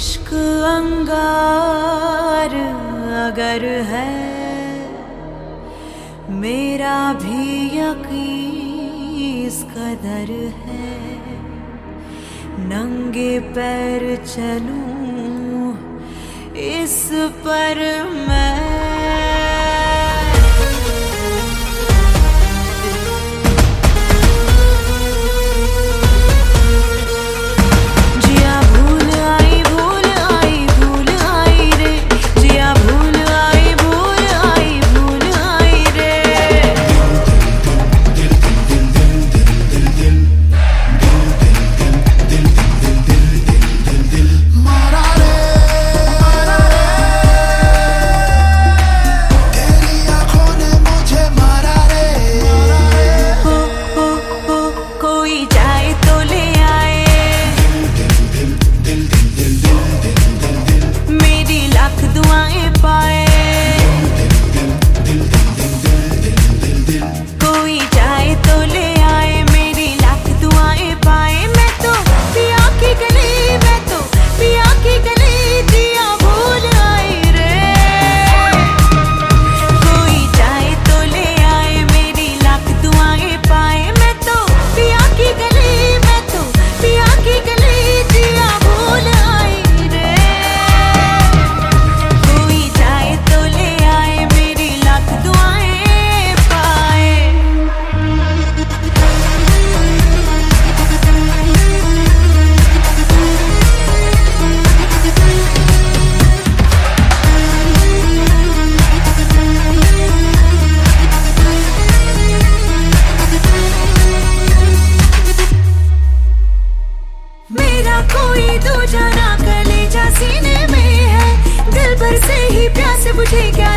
इश्क अंगार अगर है, मेरा भी यकी इस कदर है। नंगे पैर चलूँ, इस पर मैं to partake